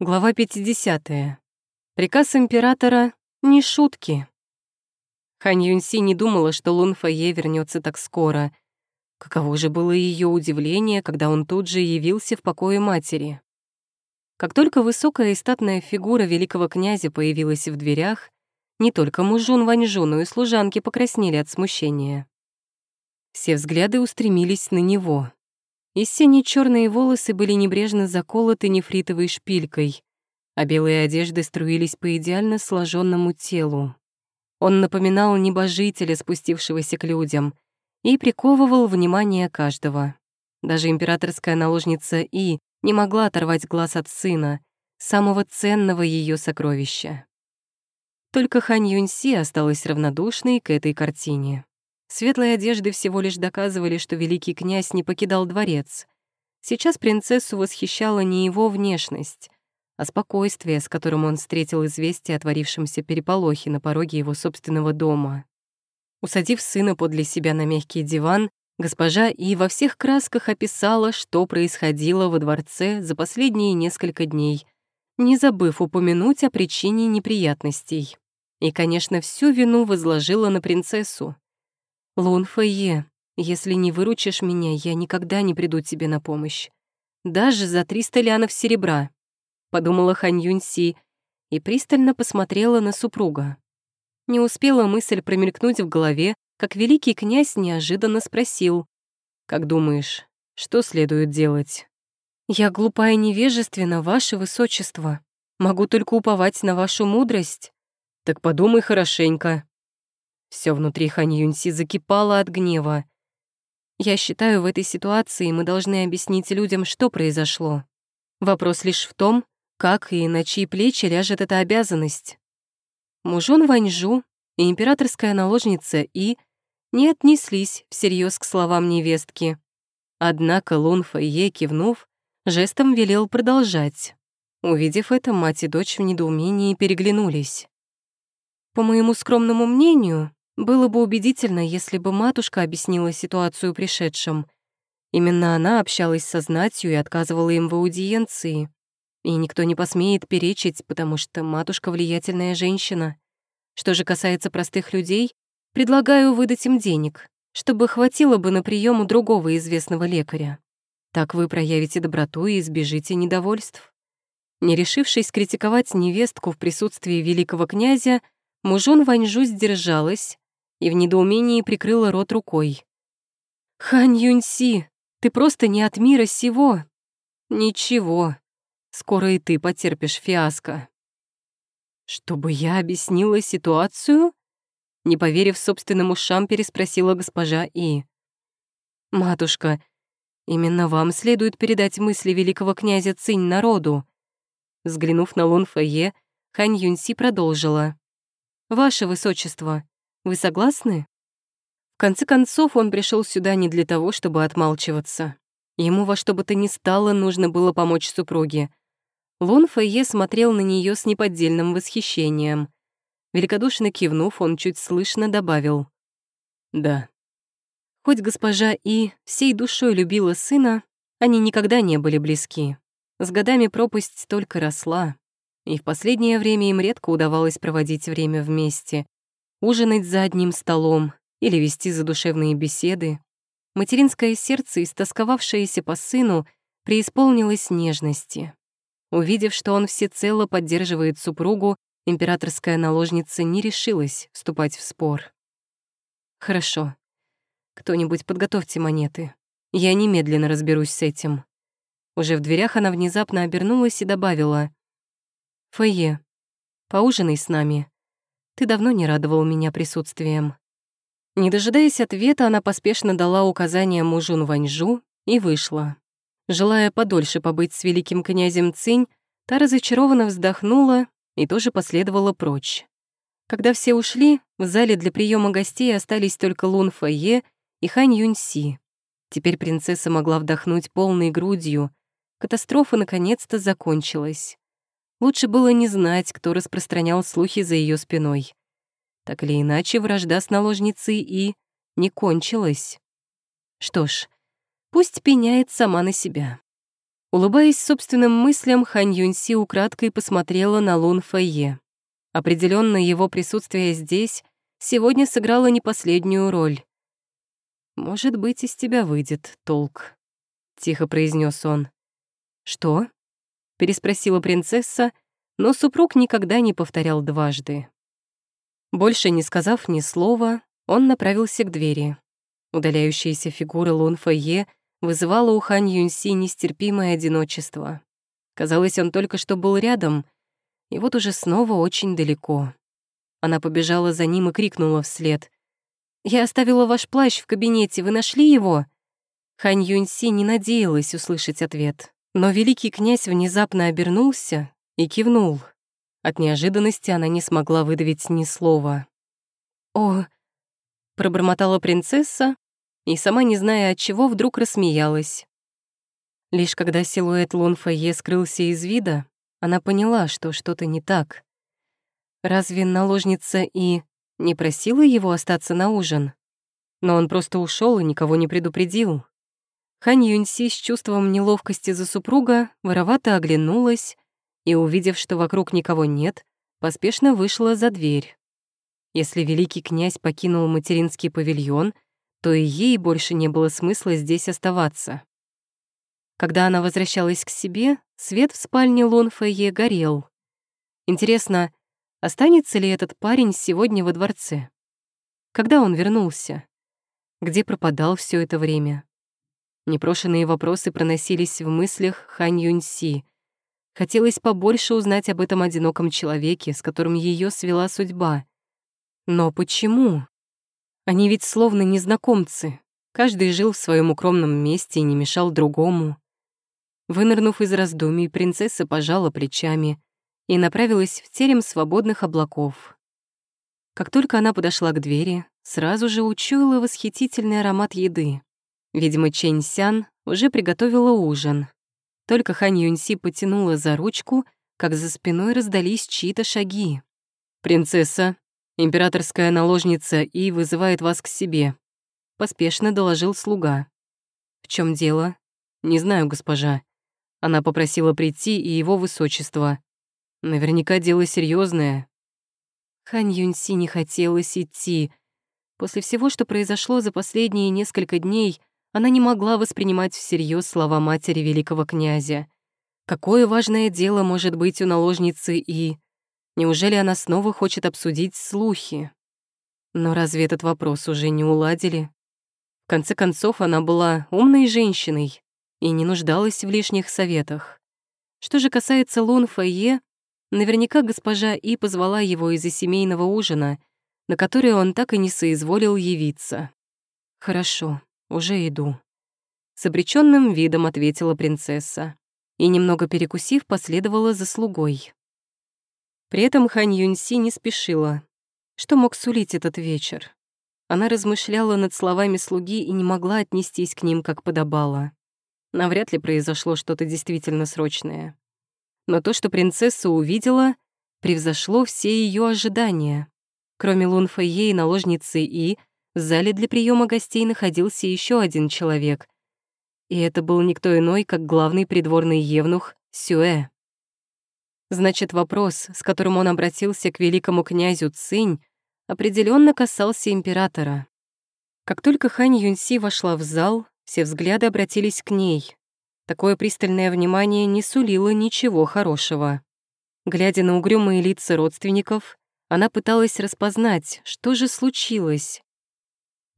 Глава 50. Приказ императора — не шутки. Хань Юньси не думала, что Лун Фэйе вернется так скоро. Каково же было ее удивление, когда он тут же явился в покое матери. Как только высокая и статная фигура великого князя появилась в дверях, не только мужун Ваньжу, но и служанки покраснели от смущения. Все взгляды устремились на него. И синие черные волосы были небрежно заколоты нефритовой шпилькой, а белые одежды струились по идеально сложенному телу. Он напоминал небожителя, спустившегося к людям, и приковывал внимание каждого. Даже императорская наложница И не могла оторвать глаз от сына, самого ценного ее сокровища. Только Хань Юньси осталась равнодушной к этой картине. Светлые одежды всего лишь доказывали, что великий князь не покидал дворец. Сейчас принцессу восхищала не его внешность, а спокойствие, с которым он встретил известие о творившемся переполохе на пороге его собственного дома. Усадив сына подле себя на мягкий диван, госпожа и во всех красках описала, что происходило во дворце за последние несколько дней, не забыв упомянуть о причине неприятностей. И, конечно, всю вину возложила на принцессу. «Лун Фэйе, если не выручишь меня, я никогда не приду тебе на помощь. Даже за триста лянов серебра», — подумала Хань Юньси и пристально посмотрела на супруга. Не успела мысль промелькнуть в голове, как великий князь неожиданно спросил. «Как думаешь, что следует делать?» «Я глупа и невежественна, ваше высочество. Могу только уповать на вашу мудрость». «Так подумай хорошенько», все внутри Хань Юньси закипало от гнева. Я считаю, в этой ситуации мы должны объяснить людям, что произошло. Вопрос лишь в том, как и на чьи плечи ляжет эта обязанность. Мужон Ваньжу и императорская наложница И не отнеслись всерьез к словам невестки. Однако Лун Фэйе, кивнув, жестом велел продолжать. Увидев это, мать и дочь в недоумении переглянулись. По моему скромному мнению, было бы убедительно, если бы матушка объяснила ситуацию пришедшим. Именно она общалась со знатью и отказывала им в аудиенции. И никто не посмеет перечить, потому что матушка влиятельная женщина. Что же касается простых людей, предлагаю выдать им денег, чтобы хватило бы на прием у другого известного лекаря. Так вы проявите доброту и избежите недовольств. Не решившись критиковать невестку в присутствии великого князя, мужон Ваньжу сдержалась и в недоумении прикрыла рот рукой. «Хань Юньси, ты просто не от мира сего!» «Ничего, скоро и ты потерпишь фиаско». «Чтобы я объяснила ситуацию?» Не поверив собственным ушам, переспросила госпожа И. «Матушка, именно вам следует передать мысли великого князя Цинь народу». Взглянув на Лун Фэйе, Хань Юньси продолжила. «Ваше высочество, вы согласны? В конце концов, он пришел сюда не для того, чтобы отмалчиваться. Ему во что бы то ни стало нужно было помочь супруге. Лун Фэйе смотрел на нее с неподдельным восхищением. Великодушно кивнув, он чуть слышно добавил. «Да». Хоть госпожа И всей душой любила сына, они никогда не были близки. С годами пропасть только росла, и в последнее время им редко удавалось проводить время вместе, ужинать за одним столом или вести задушевные беседы. Материнское сердце, истосковавшееся по сыну, преисполнилось нежности. Увидев, что он всецело поддерживает супругу, императорская наложница не решилась вступать в спор. «Хорошо. Кто-нибудь подготовьте монеты. Я немедленно разберусь с этим». Уже в дверях она внезапно обернулась и добавила. «Фойе, поужинай с нами. Ты давно не радовал меня присутствием». Не дожидаясь ответа, она поспешно дала указание мужу Ваньжу и вышла. Желая подольше побыть с великим князем Цинь, та разочарованно вздохнула и тоже последовала прочь. Когда все ушли, в зале для приема гостей остались только Лун Фэйе и Хань Юньси. Теперь принцесса могла вдохнуть полной грудью. Катастрофа наконец-то закончилась. Лучше было не знать, кто распространял слухи за ее спиной. Так или иначе, вражда с наложницей и не кончилась. Что ж, пусть пеняет сама на себя. Улыбаясь собственным мыслям, Хань Юньси украдкой посмотрела на Лун Фэйе. Определенно его присутствие здесь сегодня сыграло не последнюю роль. «Может быть, из тебя выйдет толк», — тихо произнес он. «Что?» — переспросила принцесса, но супруг никогда не повторял дважды. Больше не сказав ни слова, он направился к двери. Удаляющаяся фигура Лун Фэйе вызывало у Хань Юньси нестерпимое одиночество. Казалось, он только что был рядом, и вот уже снова очень далеко. Она побежала за ним и крикнула вслед. «Я оставила ваш плащ в кабинете, вы нашли его?» Хань Юньси не надеялась услышать ответ, но великий князь внезапно обернулся и кивнул. От неожиданности она не смогла выдавить ни слова. «О!» — пробормотала принцесса, и, сама не зная от чего, вдруг рассмеялась. Лишь когда силуэт Лун Фэйе скрылся из вида, она поняла, что что-то не так. Разве наложница и не просила его остаться на ужин? Но он просто ушел и никого не предупредил. Хань Юньси с чувством неловкости за супруга воровато оглянулась и, увидев, что вокруг никого нет, поспешно вышла за дверь. Если великий князь покинул материнский павильон — то и ей больше не было смысла здесь оставаться. Когда она возвращалась к себе, свет в спальне Лонфае горел. Интересно, останется ли этот парень сегодня во дворце? Когда он вернулся? Где пропадал все это время? Непрошенные вопросы проносились в мыслях Хань Юньси. Хотелось побольше узнать об этом одиноком человеке, с которым ее свела судьба. Но почему? Они ведь словно незнакомцы. Каждый жил в своем укромном месте и не мешал другому. Вынырнув из раздумий, принцесса пожала плечами и направилась в терем свободных облаков. Как только она подошла к двери, сразу же учуяла восхитительный аромат еды. Видимо, Чэнь Сян уже приготовила ужин. Только Хань Юньси потянула за ручку, как за спиной раздались чьи-то шаги. «Принцесса, Императорская наложница И вызывает вас к себе», — поспешно доложил слуга. «В чем дело?» «Не знаю, госпожа. Она попросила прийти и его высочество. Наверняка дело серьезное. Хань Юньси не хотелось идти. После всего, что произошло за последние несколько дней, она не могла воспринимать всерьез слова матери великого князя. Какое важное дело может быть у наложницы И? Неужели она снова хочет обсудить слухи? Но разве этот вопрос уже не уладили? В конце концов, она была умной женщиной и не нуждалась в лишних советах. Что же касается Лун Фэйе, наверняка госпожа И позвала его из-за семейного ужина, на который он так и не соизволил явиться. «Хорошо, уже иду», — с обречённым видом ответила принцесса и, немного перекусив, последовала за слугой. При этом Хань Юньси не спешила. Что мог сулить этот вечер? Она размышляла над словами слуги и не могла отнестись к ним, как подобало. Навряд ли произошло что-то действительно срочное. Но то, что принцесса увидела, превзошло все ее ожидания. Кроме Лун Фэйе и наложницы И, в зале для приема гостей находился еще один человек. И это был никто иной, как главный придворный евнух Сюэ. Значит, вопрос, с которым он обратился к великому князю Цинь, определенно касался императора. Как только Хань Юньси вошла в зал, все взгляды обратились к ней. Такое пристальное внимание не сулило ничего хорошего. Глядя на угрюмые лица родственников, она пыталась распознать, что же случилось.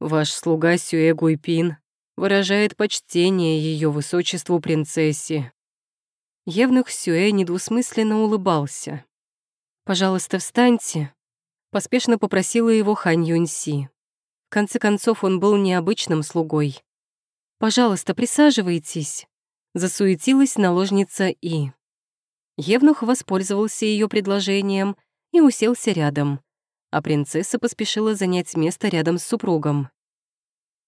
«Ваш слуга Сюэ Гуйпин выражает почтение ее высочеству принцессе», Евнух Сюэ недвусмысленно улыбался. «Пожалуйста, встаньте», — поспешно попросила его Хань Юньси. В конце концов, он был необычным слугой. «Пожалуйста, присаживайтесь», — засуетилась наложница И. Евнух воспользовался ее предложением и уселся рядом, а принцесса поспешила занять место рядом с супругом.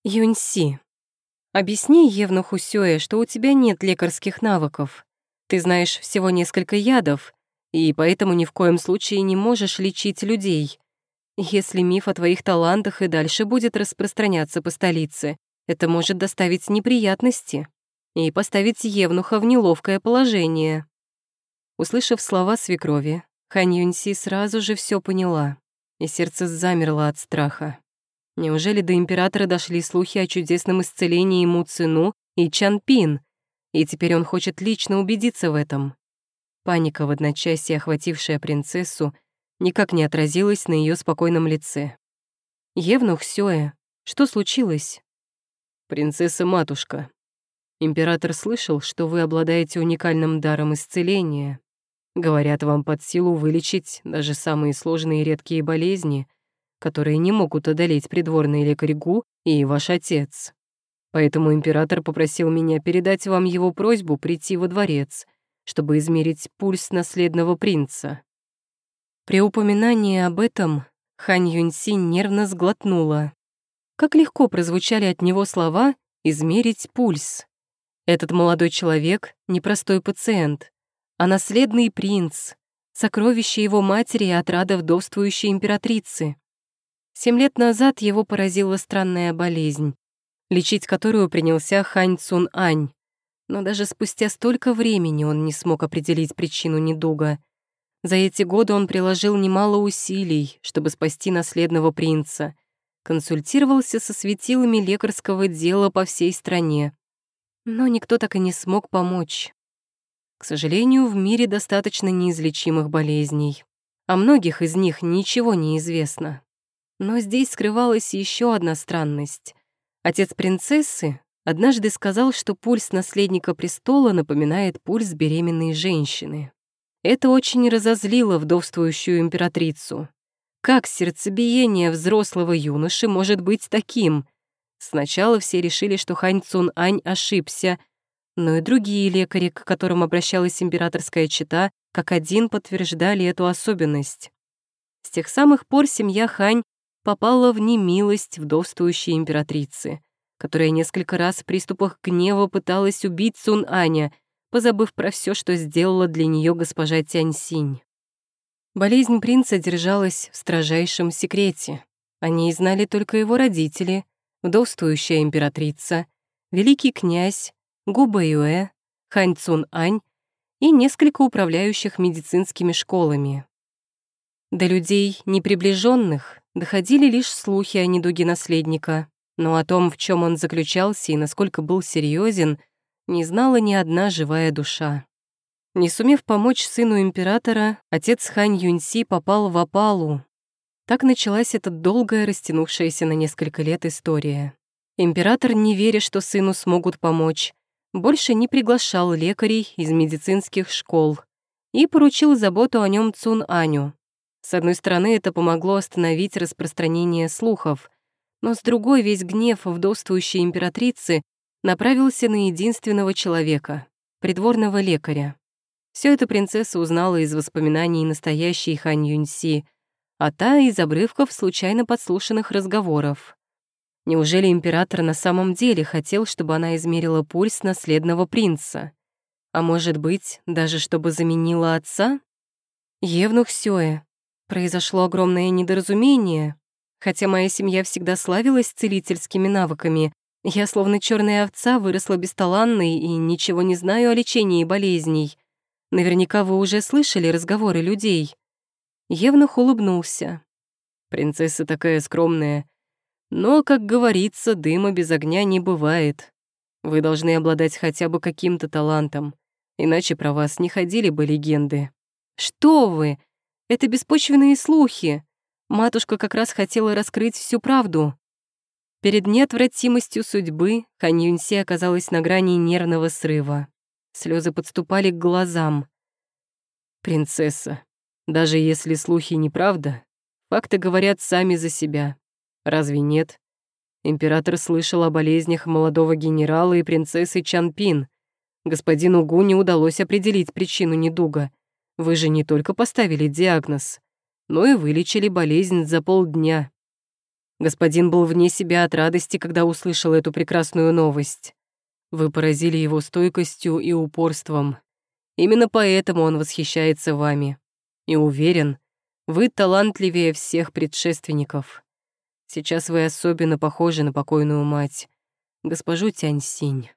«Юньси, объясни Евнуху Сюэ, что у тебя нет лекарских навыков. Ты знаешь всего несколько ядов, и поэтому ни в коем случае не можешь лечить людей. Если миф о твоих талантах и дальше будет распространяться по столице, это может доставить неприятности. и поставить Евнуха в неловкое положение. Услышав слова свекрови, Хань Юньси сразу же все поняла, и сердце замерло от страха. Неужели до императора дошли слухи о чудесном исцелении Му Цину и Чан Пин, и теперь он хочет лично убедиться в этом? Паника, в одночасье охватившая принцессу, никак не отразилась на ее спокойном лице. «Евнух Сёэ, что случилось?» «Принцесса-матушка, император слышал, что вы обладаете уникальным даром исцеления. Говорят, вам под силу вылечить даже самые сложные и редкие болезни, которые не могут одолеть придворный лекарь Гу и ваш отец. Поэтому император попросил меня передать вам его просьбу прийти во дворец, чтобы измерить пульс наследного принца». При упоминании об этом Хань Юньси нервно сглотнула. Как легко прозвучали от него слова «измерить пульс». Этот молодой человек — непростой пациент, а наследный принц, сокровище его матери и отрада вдовствующей императрицы. Семь лет назад его поразила странная болезнь, лечить которую принялся Хань Цун Ань. Но даже спустя столько времени он не смог определить причину недуга — за эти годы он приложил немало усилий, чтобы спасти наследного принца. Консультировался со светилами лекарского дела по всей стране. Но никто так и не смог помочь. К сожалению, в мире достаточно неизлечимых болезней. О многих из них ничего не известно. Но здесь скрывалась еще одна странность. Отец принцессы однажды сказал, что пульс наследника престола напоминает пульс беременной женщины. Это очень разозлило вдовствующую императрицу. Как сердцебиение взрослого юноши может быть таким? Сначала все решили, что Хань Цун Ань ошибся, но и другие лекари, к которым обращалась императорская чета, как один подтверждали эту особенность. С тех самых пор семья Хань попала в немилость вдовствующей императрицы, которая несколько раз в приступах гнева пыталась убить Цун Аня — позабыв про все, что сделала для нее госпожа Тяньсинь. Болезнь принца держалась в строжайшем секрете. О ней знали только его родители, вдовствующая императрица, великий князь, Губа Юэ, Хань Цун Ань и несколько управляющих медицинскими школами. До людей неприближенных доходили лишь слухи о недуге наследника, но о том, в чем он заключался и насколько был серьезен, не знала ни одна живая душа. Не сумев помочь сыну императора, отец Хань Юньси попал в опалу. Так началась эта долгая, растянувшаяся на несколько лет история. Император, не веря, что сыну смогут помочь, больше не приглашал лекарей из медицинских школ и поручил заботу о нем Цун Аню. С одной стороны, это помогло остановить распространение слухов, но с другой весь гнев вдовствующей императрицы направился на единственного человека, придворного лекаря. Все это принцесса узнала из воспоминаний настоящей Хань Юньси, а та из обрывков случайно подслушанных разговоров. Неужели император на самом деле хотел, чтобы она измерила пульс наследного принца? А может быть, даже чтобы заменила отца? Евнух Сёэ. Произошло огромное недоразумение. Хотя моя семья всегда славилась целительскими навыками, я, словно черная овца, выросла бесталанной и ничего не знаю о лечении болезней. Наверняка вы уже слышали разговоры людей». Евнух улыбнулся. «Принцесса такая скромная. Но, как говорится, дыма без огня не бывает. Вы должны обладать хотя бы каким-то талантом, иначе про вас не ходили бы легенды». «Что вы? Это беспочвенные слухи. Матушка как раз хотела раскрыть всю правду. Перед неотвратимостью судьбы Хан оказалась на грани нервного срыва. Слезы подступали к глазам. «Принцесса, даже если слухи неправда, факты говорят сами за себя. Разве нет?» Император слышал о болезнях молодого генерала и принцессы Чанпин. Господину Гу не удалось определить причину недуга. Вы же не только поставили диагноз, но и вылечили болезнь за полдня. Господин был вне себя от радости, когда услышал эту прекрасную новость. Вы поразили его стойкостью и упорством. Именно поэтому он восхищается вами. И уверен, вы талантливее всех предшественников. Сейчас вы особенно похожи на покойную мать, госпожу Тянь-Синь.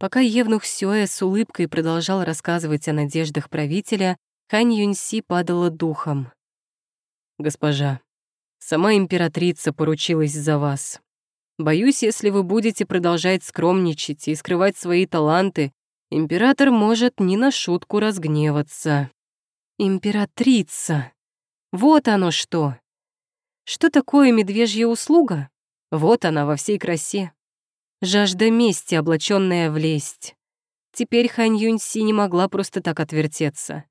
Пока Евнух Сюэ с улыбкой продолжал рассказывать о надеждах правителя, Хань Юньси падала духом. «Госпожа, сама императрица поручилась за вас. Боюсь, если вы будете продолжать скромничать и скрывать свои таланты, император может не на шутку разгневаться». «Императрица! Вот оно что! Что такое медвежья услуга? Вот она во всей красе. Жажда мести, облаченная в лесть. Теперь Хань Юньси не могла просто так отвертеться.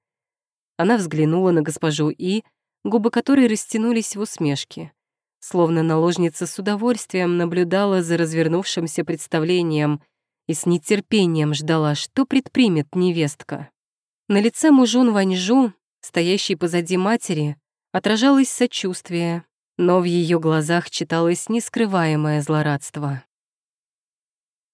Она взглянула на госпожу И, губы которой растянулись в усмешке. Словно наложница с удовольствием наблюдала за развернувшимся представлением и с нетерпением ждала, что предпримет невестка. На лице мужун Ваньжу, стоящей позади матери, отражалось сочувствие, но в ее глазах читалось нескрываемое злорадство.